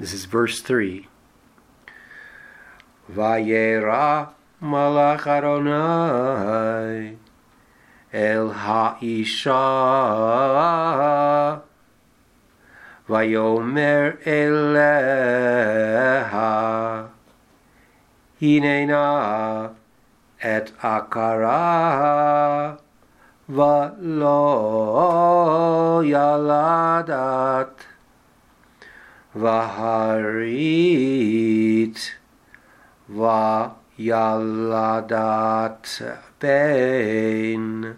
This is verse 3. Vayera malach Adonai el ha'isha. Vayomer eleha. Hinena et akara. Valo yaladat vaharit va yaladat ben